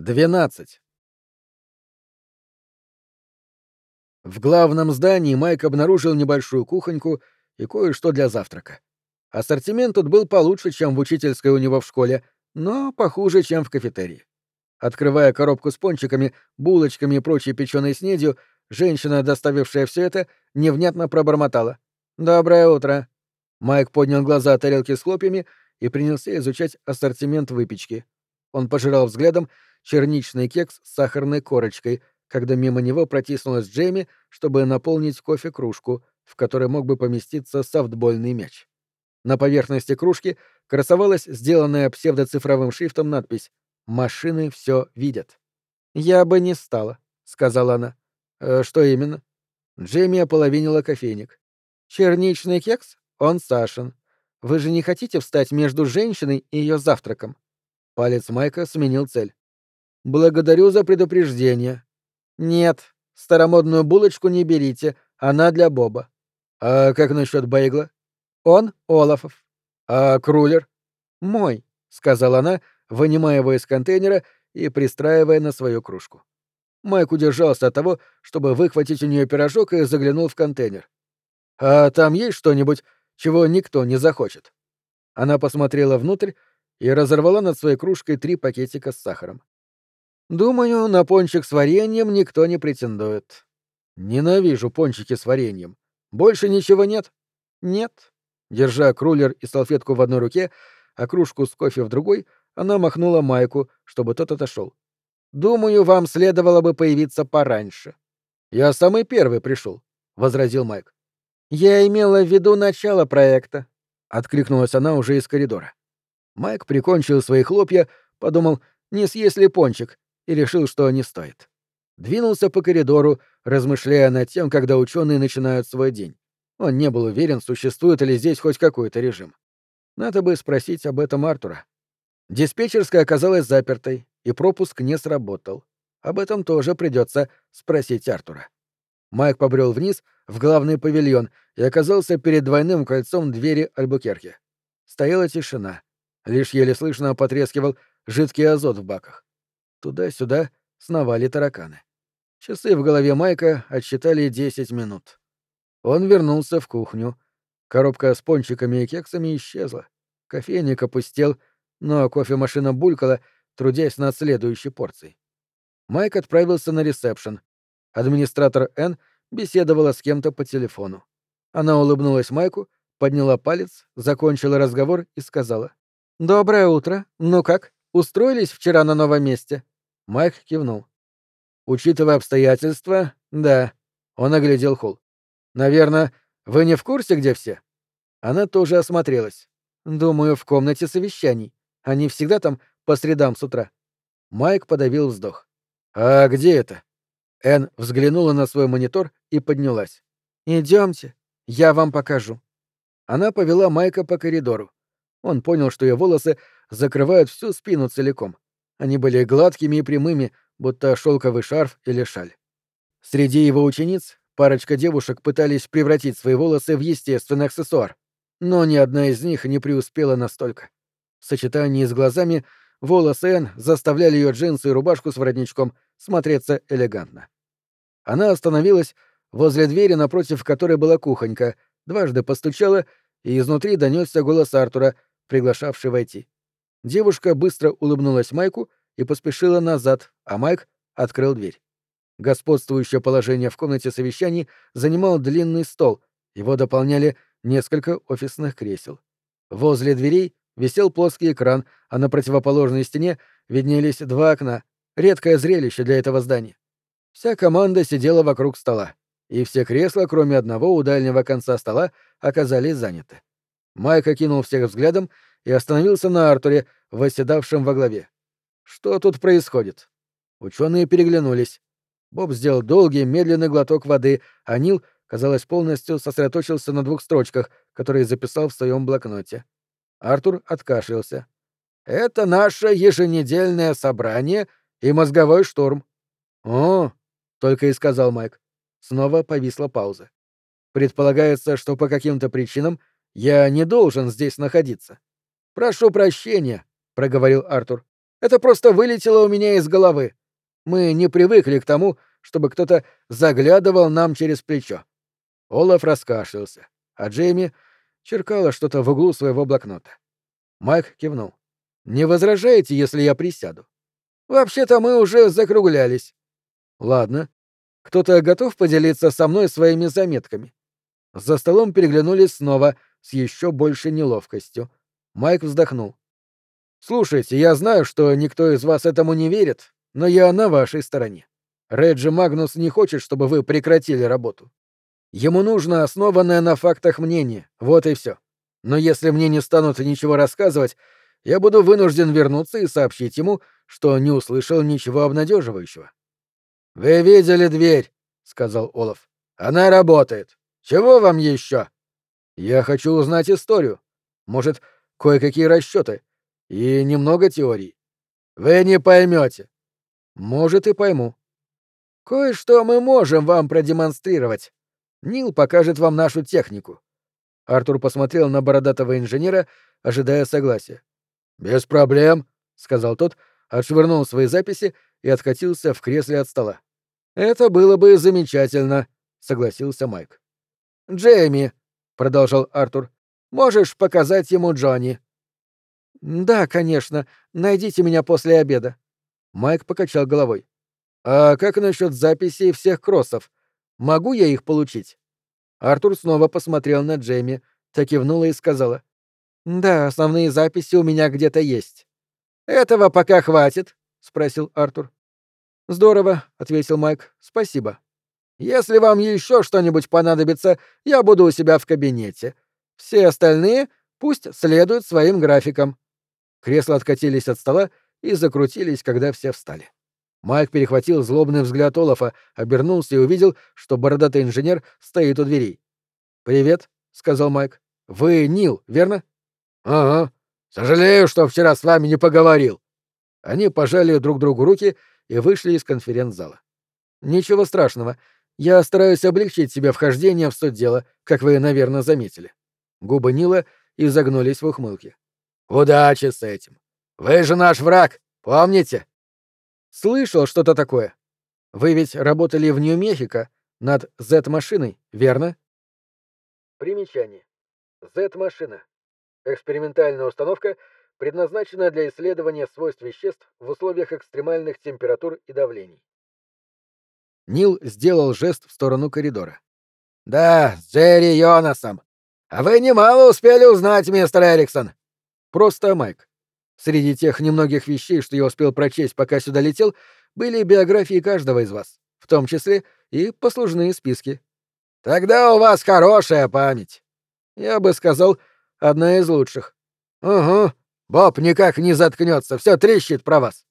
12. В главном здании Майк обнаружил небольшую кухоньку и кое-что для завтрака. Ассортимент тут был получше, чем в учительской у него в школе, но похуже, чем в кафетерии. Открывая коробку с пончиками, булочками и прочей печеной снедью, женщина, доставившая все это, невнятно пробормотала. «Доброе утро!» Майк поднял глаза от тарелки с хлопьями и принялся изучать ассортимент выпечки. Он пожирал взглядом черничный кекс с сахарной корочкой, когда мимо него протиснулась Джейми, чтобы наполнить кофе кружку, в которой мог бы поместиться софтбольный мяч. На поверхности кружки красовалась сделанная псевдоцифровым шрифтом надпись «Машины все видят». «Я бы не стала», — сказала она. «Э, «Что именно?» Джейми ополовинила кофейник. «Черничный кекс? Он Сашин. Вы же не хотите встать между женщиной и ее завтраком?» Палец Майка сменил цель. Благодарю за предупреждение. Нет, старомодную булочку не берите, она для Боба. А как насчет Бейгла? Он Олафов. А Крулер? Мой, сказала она, вынимая его из контейнера и пристраивая на свою кружку. Майк удержался от того, чтобы выхватить у нее пирожок и заглянул в контейнер. «А там есть что-нибудь, чего никто не захочет?» Она посмотрела внутрь и разорвала над своей кружкой три пакетика с сахаром. Думаю, на пончик с вареньем никто не претендует. Ненавижу пончики с вареньем. Больше ничего нет? Нет. Держа крулер и салфетку в одной руке, а кружку с кофе в другой, она махнула Майку, чтобы тот отошел. Думаю, вам следовало бы появиться пораньше. Я самый первый пришел, возразил Майк. Я имела в виду начало проекта, откликнулась она уже из коридора. Майк прикончил свои хлопья, подумал, не съесть ли пончик, и решил, что не стоит. Двинулся по коридору, размышляя над тем, когда ученые начинают свой день. Он не был уверен, существует ли здесь хоть какой-то режим. Надо бы спросить об этом Артура. Диспетчерская оказалась запертой, и пропуск не сработал. Об этом тоже придется спросить Артура. Майк побрел вниз в главный павильон и оказался перед двойным кольцом двери Альбукерки. Стояла тишина. Лишь еле слышно потрескивал жидкий азот в баках. Туда-сюда сновали тараканы. Часы в голове Майка отсчитали десять минут. Он вернулся в кухню. Коробка с пончиками и кексами исчезла. Кофейник опустел, но кофемашина булькала, трудясь над следующей порцией. Майк отправился на ресепшн. Администратор Н беседовала с кем-то по телефону. Она улыбнулась Майку, подняла палец, закончила разговор и сказала. «Доброе утро. Ну как, устроились вчера на новом месте?» Майк кивнул. Учитывая обстоятельства, да. Он оглядел холл. Наверное, вы не в курсе, где все? Она тоже осмотрелась. Думаю, в комнате совещаний. Они всегда там по средам с утра. Майк подавил вздох. А где это? Эн взглянула на свой монитор и поднялась. Идемте, я вам покажу. Она повела Майка по коридору. Он понял, что ее волосы закрывают всю спину целиком. Они были гладкими и прямыми, будто шелковый шарф или шаль. Среди его учениц парочка девушек пытались превратить свои волосы в естественный аксессуар, но ни одна из них не преуспела настолько. В сочетании с глазами волосы Энн заставляли ее джинсы и рубашку с воротничком смотреться элегантно. Она остановилась возле двери, напротив которой была кухонька, дважды постучала, и изнутри донесся голос Артура, приглашавший войти. Девушка быстро улыбнулась Майку и поспешила назад, а Майк открыл дверь. Господствующее положение в комнате совещаний занимал длинный стол, его дополняли несколько офисных кресел. Возле дверей висел плоский экран, а на противоположной стене виднелись два окна, редкое зрелище для этого здания. Вся команда сидела вокруг стола, и все кресла, кроме одного у дальнего конца стола, оказались заняты. Майк окинул всех взглядом и остановился на Артуре, восседавшем во главе. Что тут происходит? Ученые переглянулись. Боб сделал долгий, медленный глоток воды, а Нил, казалось, полностью сосредоточился на двух строчках, которые записал в своем блокноте. Артур откашлялся. «Это наше еженедельное собрание и мозговой штурм». «О!» — только и сказал Майк. Снова повисла пауза. «Предполагается, что по каким-то причинам я не должен здесь находиться. «Прошу прощения», — проговорил Артур. Это просто вылетело у меня из головы. Мы не привыкли к тому, чтобы кто-то заглядывал нам через плечо. Олаф раскашлялся, а Джейми черкала что-то в углу своего блокнота. Майк кивнул. «Не возражаете, если я присяду?» «Вообще-то мы уже закруглялись». «Ладно. Кто-то готов поделиться со мной своими заметками?» За столом переглянулись снова, с еще большей неловкостью. Майк вздохнул. «Слушайте, я знаю, что никто из вас этому не верит, но я на вашей стороне. Реджи Магнус не хочет, чтобы вы прекратили работу. Ему нужно основанное на фактах мнение, вот и все. Но если мне не станут ничего рассказывать, я буду вынужден вернуться и сообщить ему, что не услышал ничего обнадеживающего. «Вы видели дверь», — сказал Олаф. «Она работает. Чего вам еще?» «Я хочу узнать историю. Может, кое-какие расчеты. И немного теорий. Вы не поймете. Может, и пойму. Кое-что мы можем вам продемонстрировать. Нил покажет вам нашу технику. Артур посмотрел на бородатого инженера, ожидая согласия. Без проблем, сказал тот, отшвырнул свои записи и откатился в кресле от стола. Это было бы замечательно, согласился Майк. Джейми, продолжал Артур, можешь показать ему Джонни. «Да, конечно. Найдите меня после обеда». Майк покачал головой. «А как насчет записей всех кроссов? Могу я их получить?» Артур снова посмотрел на Джейми, так кивнула и сказала. «Да, основные записи у меня где-то есть». «Этого пока хватит?» — спросил Артур. «Здорово», — ответил Майк. «Спасибо. Если вам еще что-нибудь понадобится, я буду у себя в кабинете. Все остальные пусть следуют своим графикам». Кресла откатились от стола и закрутились, когда все встали. Майк перехватил злобный взгляд Олафа, обернулся и увидел, что бородатый инженер стоит у дверей. «Привет», — сказал Майк. «Вы Нил, верно?» «Ага. Сожалею, что вчера с вами не поговорил». Они пожали друг другу руки и вышли из конференц-зала. «Ничего страшного. Я стараюсь облегчить себе вхождение в суть дела, как вы, наверное, заметили». Губы Нила изогнулись в ухмылке. Удачи с этим. Вы же наш враг, помните? Слышал что-то такое. Вы ведь работали в Нью-Мехико над Z-машиной, верно? Примечание. Z-машина. Экспериментальная установка, предназначенная для исследования свойств веществ в условиях экстремальных температур и давлений. Нил сделал жест в сторону коридора. «Да, с Джерри Йонасом. А вы немало успели узнать, мистер Эриксон. Просто Майк. Среди тех немногих вещей, что я успел прочесть, пока сюда летел, были биографии каждого из вас, в том числе и послужные списки. Тогда у вас хорошая память. Я бы сказал, одна из лучших. Угу. Боб никак не заткнется, все трещит про вас.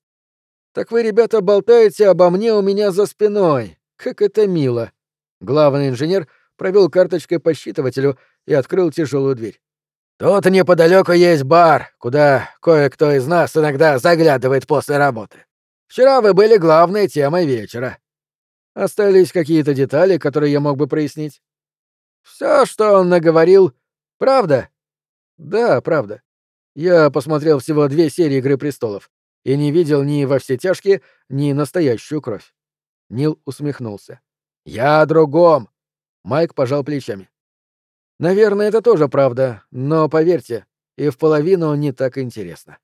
Так вы, ребята, болтаете обо мне у меня за спиной. Как это мило. Главный инженер провел карточкой по считывателю и открыл тяжелую дверь. Тут неподалеку есть бар, куда кое-кто из нас иногда заглядывает после работы. Вчера вы были главной темой вечера. Остались какие-то детали, которые я мог бы прояснить? Все, что он наговорил, правда? Да, правда. Я посмотрел всего две серии «Игры престолов» и не видел ни во все тяжкие, ни настоящую кровь. Нил усмехнулся. «Я о другом!» Майк пожал плечами. Наверное, это тоже правда, но поверьте, и в половину не так интересно.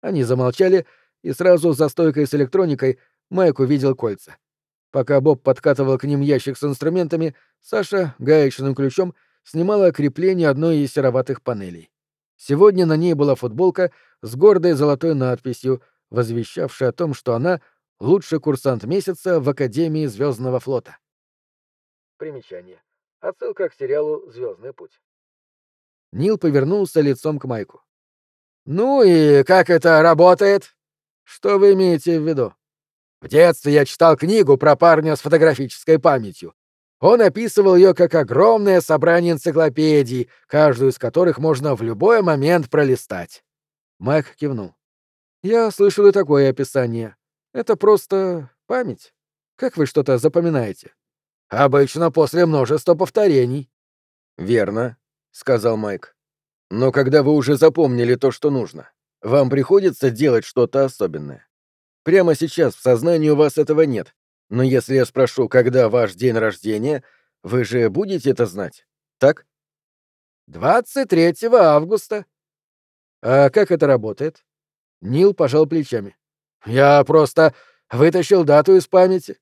Они замолчали, и сразу за стойкой с электроникой Майк увидел кольца. Пока Боб подкатывал к ним ящик с инструментами, Саша гаечным ключом снимала крепление одной из сероватых панелей. Сегодня на ней была футболка с гордой золотой надписью, возвещавшей о том, что она — лучший курсант месяца в Академии Звездного флота. Примечание. Отсылка к сериалу Звездный путь. Нил повернулся лицом к Майку. Ну и как это работает? Что вы имеете в виду? В детстве я читал книгу про парня с фотографической памятью. Он описывал ее как огромное собрание энциклопедий, каждую из которых можно в любой момент пролистать. Майк кивнул. Я слышал и такое описание. Это просто память. Как вы что-то запоминаете? Обычно после множества повторений. Верно, сказал Майк. Но когда вы уже запомнили то, что нужно, Вам приходится делать что-то особенное. Прямо сейчас в сознании у вас этого нет, но если я спрошу, когда ваш день рождения, вы же будете это знать, так? 23 августа. А как это работает? Нил пожал плечами. Я просто вытащил дату из памяти.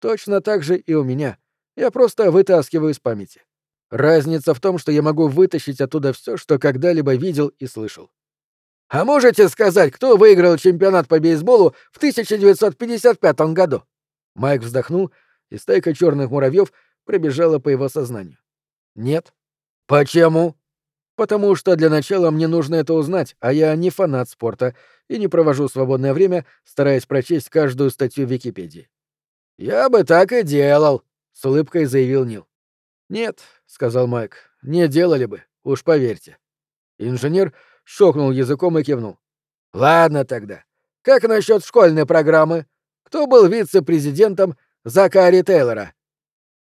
Точно так же и у меня. Я просто вытаскиваю из памяти. Разница в том, что я могу вытащить оттуда все, что когда-либо видел и слышал. А можете сказать, кто выиграл чемпионат по бейсболу в 1955 году? Майк вздохнул, и стайка черных муравьев пробежала по его сознанию. Нет. Почему? Потому что для начала мне нужно это узнать, а я не фанат спорта и не провожу свободное время, стараясь прочесть каждую статью в Википедии. Я бы так и делал, с улыбкой заявил Нил. Нет, сказал Майк, не делали бы, уж поверьте. Инженер щелкнул языком и кивнул. Ладно тогда. Как насчет школьной программы? Кто был вице-президентом Закари Тейлора?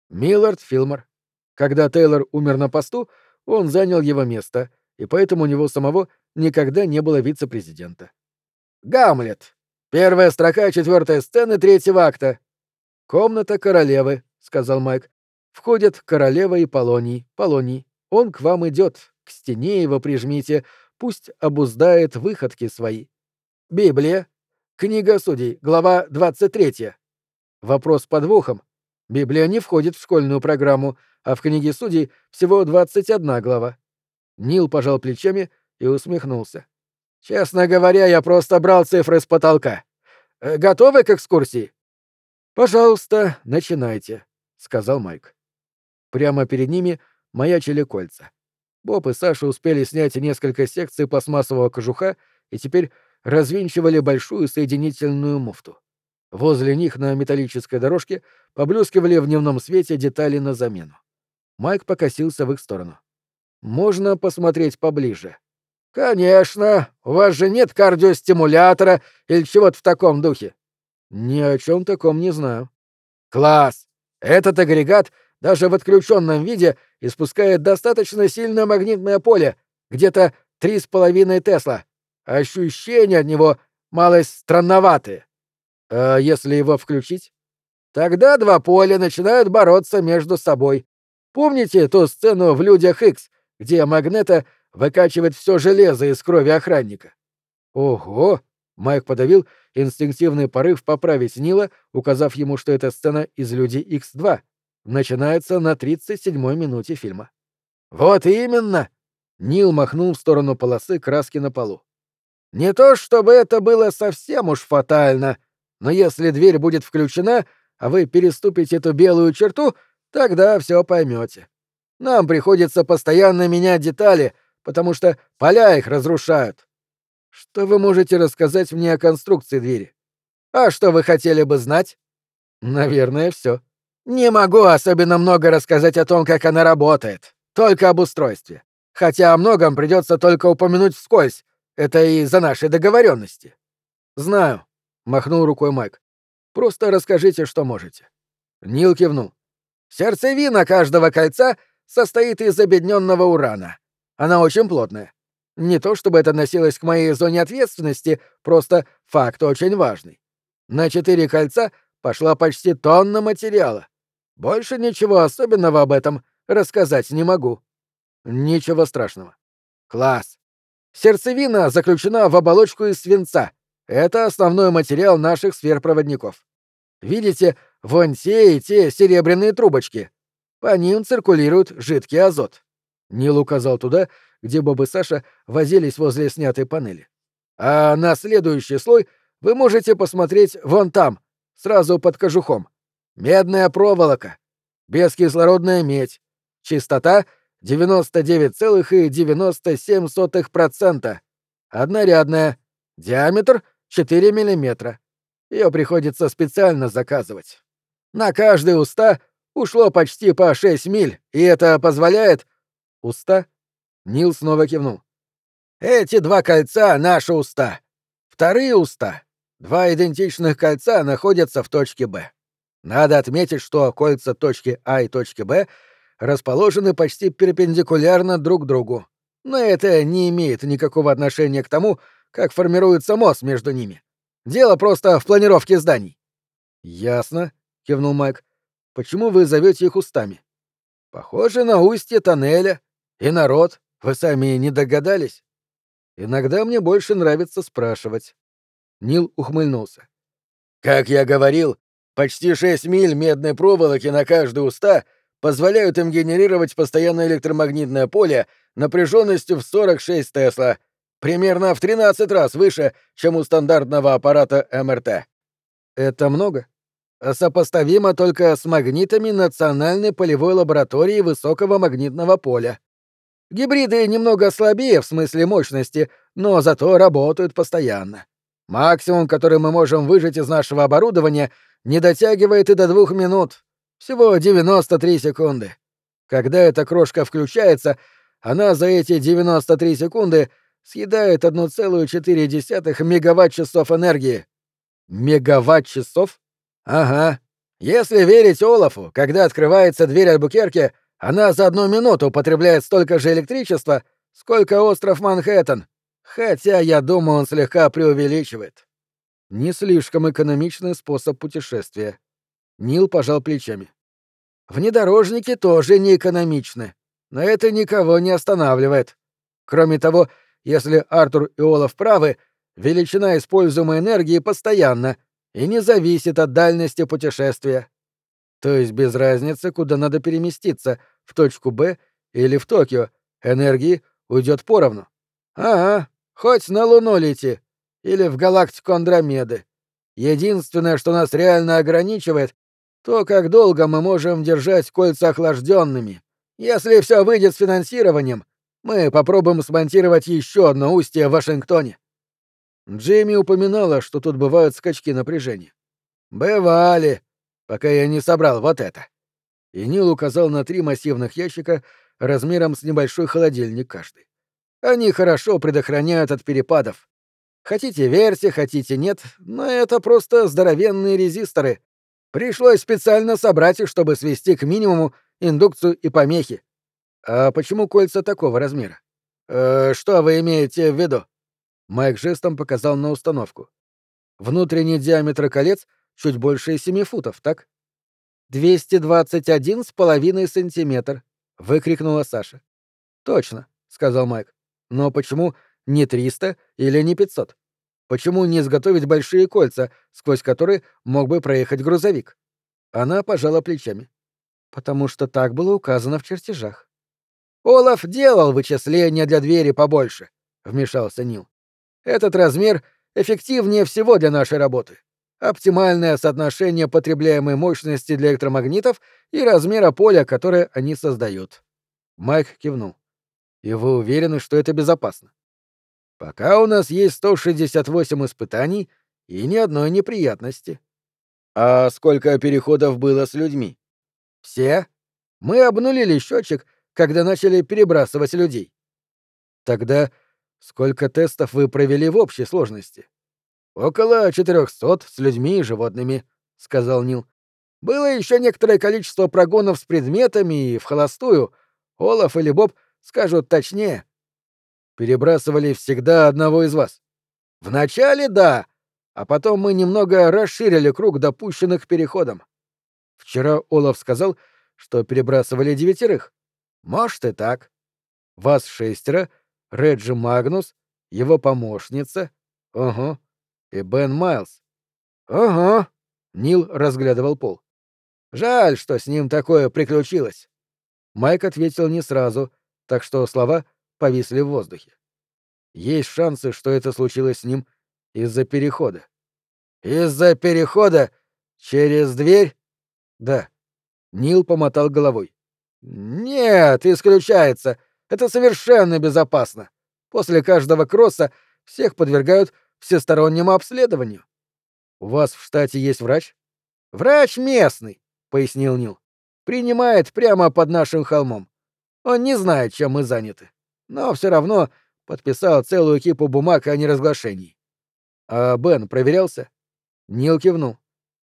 Миллард Филмор. Когда Тейлор умер на посту, он занял его место, и поэтому у него самого никогда не было вице-президента. Гамлет. Первая строка четвертой сцены третьего акта. Комната королевы, сказал Майк. Входят королева и Полоний. Полоний. Он к вам идет. К стене его прижмите. Пусть обуздает выходки свои. Библия. Книга судей. Глава 23. Вопрос подвохом. Библия не входит в школьную программу, а в книге судей всего 21 глава. Нил пожал плечами и усмехнулся. Честно говоря, я просто брал цифры с потолка. Э, готовы к экскурсии? Пожалуйста, начинайте, сказал Майк. Прямо перед ними маячили кольца. Боб и Саша успели снять несколько секций пластмассового кожуха и теперь развинчивали большую соединительную муфту. Возле них на металлической дорожке поблескивали в дневном свете детали на замену. Майк покосился в их сторону. «Можно посмотреть поближе?» «Конечно! У вас же нет кардиостимулятора или чего-то в таком духе?» «Ни о чем таком не знаю». «Класс! Этот агрегат даже в отключенном виде испускает достаточно сильное магнитное поле, где-то три с половиной Тесла. Ощущения от него малость странноватые. А если его включить? Тогда два поля начинают бороться между собой. Помните ту сцену в «Людях Икс», где Магнета выкачивает все железо из крови охранника? Ого! Майк подавил инстинктивный порыв поправить Нила, указав ему, что эта сцена из «Люди Икс-2» начинается на 37-й минуте фильма. «Вот именно!» Нил махнул в сторону полосы краски на полу. «Не то чтобы это было совсем уж фатально, но если дверь будет включена, а вы переступите эту белую черту, тогда все поймете. Нам приходится постоянно менять детали, потому что поля их разрушают. Что вы можете рассказать мне о конструкции двери? А что вы хотели бы знать? Наверное, все. Не могу особенно много рассказать о том, как она работает. Только об устройстве. Хотя о многом придется только упомянуть вскользь. Это из-за нашей договоренности. Знаю, махнул рукой Майк. Просто расскажите, что можете. Нил кивнул. Сердцевина каждого кольца состоит из обедненного урана. Она очень плотная. Не то чтобы это носилось к моей зоне ответственности, просто факт очень важный. На четыре кольца пошла почти тонна материала. Больше ничего особенного об этом рассказать не могу. Ничего страшного. Класс. Сердцевина заключена в оболочку из свинца. Это основной материал наших сферпроводников. Видите, вон те и те серебряные трубочки. По ним циркулирует жидкий азот. Нил указал туда, где Боб и Саша возились возле снятой панели. А на следующий слой вы можете посмотреть вон там, сразу под кожухом. Медная проволока, бескислородная медь, частота 99,97%, однорядная, диаметр 4 мм. Ее приходится специально заказывать. На каждые уста ушло почти по 6 миль, и это позволяет... Уста? Нил снова кивнул. Эти два кольца — наши уста. Вторые уста, два идентичных кольца, находятся в точке Б. Надо отметить, что кольца точки А и точки Б расположены почти перпендикулярно друг другу. Но это не имеет никакого отношения к тому, как формируется мост между ними. Дело просто в планировке зданий. Ясно, кивнул Майк. Почему вы зовете их устами? Похоже на устье тоннеля. И народ. Вы сами не догадались? Иногда мне больше нравится спрашивать. Нил ухмыльнулся. Как я говорил, почти шесть миль медной проволоки на каждые уста позволяют им генерировать постоянное электромагнитное поле напряженностью в 46 Тесла, примерно в 13 раз выше, чем у стандартного аппарата МРТ. Это много? Сопоставимо только с магнитами Национальной полевой лаборатории высокого магнитного поля. Гибриды немного слабее в смысле мощности, но зато работают постоянно. Максимум, который мы можем выжать из нашего оборудования, не дотягивает и до двух минут. Всего 93 секунды. Когда эта крошка включается, она за эти 93 секунды съедает 1,4 мегаватт-часов энергии. Мегаватт-часов? Ага. Если верить Олафу, когда открывается дверь Альбукерке, она за одну минуту потребляет столько же электричества, сколько остров Манхэттен. Хотя, я думаю, он слегка преувеличивает. Не слишком экономичный способ путешествия. Нил пожал плечами. Внедорожники тоже не экономичны, но это никого не останавливает. Кроме того, если Артур и Олаф правы, величина используемой энергии постоянна и не зависит от дальности путешествия. То есть без разницы, куда надо переместиться, в точку Б или в Токио, энергии уйдет поровну. Ага, хоть на Луну лети. Или в галактику Андромеды. Единственное, что нас реально ограничивает, то, как долго мы можем держать кольца охлажденными. Если все выйдет с финансированием, мы попробуем смонтировать еще одно устье в Вашингтоне. Джейми упоминала, что тут бывают скачки напряжения. Бывали, пока я не собрал вот это. И Нил указал на три массивных ящика размером с небольшой холодильник каждый. Они хорошо предохраняют от перепадов. Хотите верьте, хотите нет, но это просто здоровенные резисторы. Пришлось специально собрать их, чтобы свести к минимуму индукцию и помехи. А почему кольца такого размера? Э, что вы имеете в виду? Майк жестом показал на установку. Внутренний диаметр колец чуть больше семи футов, так? «221 с половиной сантиметр», — выкрикнула Саша. «Точно», — сказал Майк. «Но почему не 300 или не 500? Почему не изготовить большие кольца, сквозь которые мог бы проехать грузовик?» Она пожала плечами. «Потому что так было указано в чертежах». «Олаф делал вычисления для двери побольше», — вмешался Нил. «Этот размер эффективнее всего для нашей работы оптимальное соотношение потребляемой мощности для электромагнитов и размера поля, которое они создают. Майк кивнул. И вы уверены, что это безопасно? Пока у нас есть 168 испытаний и ни одной неприятности. А сколько переходов было с людьми? Все. Мы обнулили счетчик, когда начали перебрасывать людей. Тогда сколько тестов вы провели в общей сложности? «Около четырехсот с людьми и животными», — сказал Нил. «Было еще некоторое количество прогонов с предметами и в холостую. Олаф или Боб скажут точнее». «Перебрасывали всегда одного из вас?» «Вначале да, а потом мы немного расширили круг допущенных к переходам». «Вчера Олаф сказал, что перебрасывали девятерых». «Может и так». «Вас шестеро, Реджи Магнус, его помощница». «Угу». И Бен Майлз. Ага. Нил разглядывал пол. Жаль, что с ним такое приключилось. Майк ответил не сразу, так что слова повисли в воздухе. Есть шансы, что это случилось с ним из-за перехода. Из-за перехода через дверь? Да. Нил помотал головой. Нет, исключается. Это совершенно безопасно. После каждого кросса всех подвергают всестороннему обследованию. У вас в штате есть врач? Врач местный, пояснил Нил. Принимает прямо под нашим холмом. Он не знает, чем мы заняты, но все равно подписал целую кипу бумаг о неразглашении. А Бен проверялся? Нил кивнул.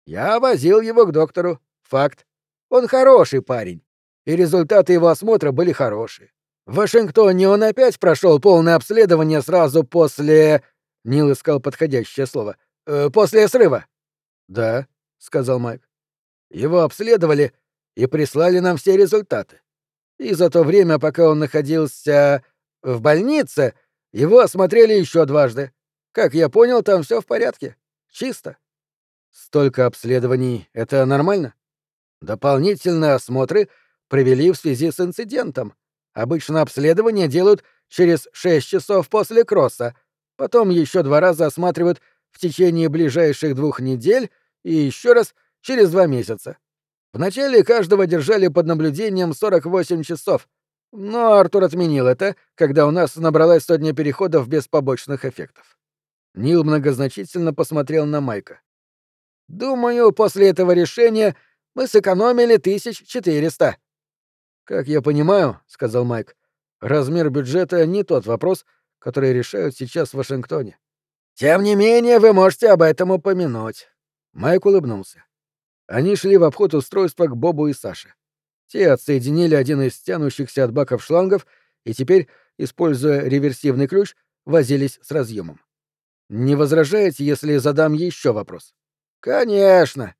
Я возил его к доктору. Факт. Он хороший парень. И результаты его осмотра были хорошие. В Вашингтоне он опять прошел полное обследование сразу после Нил искал подходящее слово. «Э, «После срыва». «Да», — сказал Майк. «Его обследовали и прислали нам все результаты. И за то время, пока он находился в больнице, его осмотрели еще дважды. Как я понял, там все в порядке. Чисто. Столько обследований — это нормально? Дополнительные осмотры провели в связи с инцидентом. Обычно обследования делают через 6 часов после кросса, потом еще два раза осматривают в течение ближайших двух недель и еще раз через два месяца. Вначале каждого держали под наблюдением 48 часов, но Артур отменил это, когда у нас набралась сотня переходов без побочных эффектов. Нил многозначительно посмотрел на Майка. «Думаю, после этого решения мы сэкономили тысяч четыреста». «Как я понимаю», — сказал Майк, — «размер бюджета не тот вопрос, который решают сейчас в Вашингтоне». «Тем не менее, вы можете об этом упомянуть». Майк улыбнулся. Они шли в обход устройства к Бобу и Саше. Те отсоединили один из тянущихся от баков шлангов и теперь, используя реверсивный ключ, возились с разъемом. «Не возражаете, если задам еще вопрос?» «Конечно!»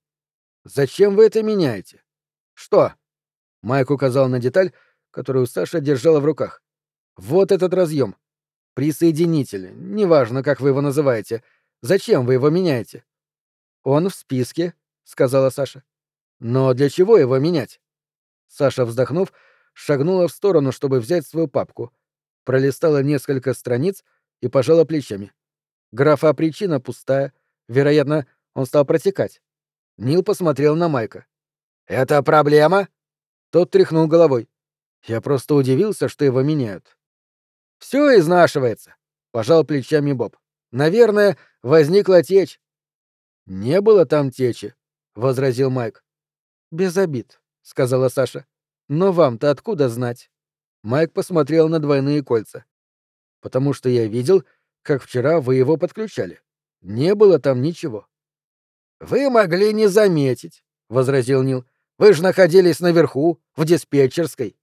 «Зачем вы это меняете?» «Что?» Майк указал на деталь, которую Саша держала в руках. «Вот этот разъем. Присоединитель. Неважно, как вы его называете. Зачем вы его меняете?» «Он в списке», — сказала Саша. «Но для чего его менять?» Саша, вздохнув, шагнула в сторону, чтобы взять свою папку, пролистала несколько страниц и пожала плечами. Графа причина пустая. Вероятно, он стал протекать. Нил посмотрел на Майка. «Это проблема?» Тот тряхнул головой. Я просто удивился, что его меняют. «Все изнашивается», — пожал плечами Боб. «Наверное, возникла течь». «Не было там течи», — возразил Майк. «Без обид», — сказала Саша. «Но вам-то откуда знать?» Майк посмотрел на двойные кольца. «Потому что я видел, как вчера вы его подключали. Не было там ничего. Вы могли не заметить, возразил Нил. Вы же находились наверху, в диспетчерской.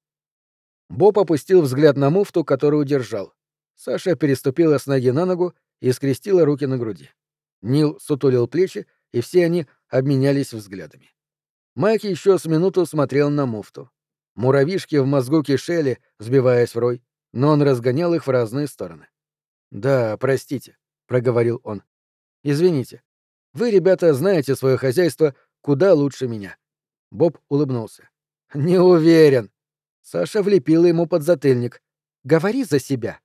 Боб опустил взгляд на муфту, которую держал. Саша переступила с ноги на ногу и скрестила руки на груди. Нил сутулил плечи, и все они обменялись взглядами. Майк еще с минуту смотрел на муфту. Муравишки в мозгу кишели, сбиваясь в рой, но он разгонял их в разные стороны. «Да, простите», — проговорил он. «Извините. Вы, ребята, знаете свое хозяйство куда лучше меня». Боб улыбнулся. «Не уверен». Саша влепила ему под затыльник. «Говори за себя».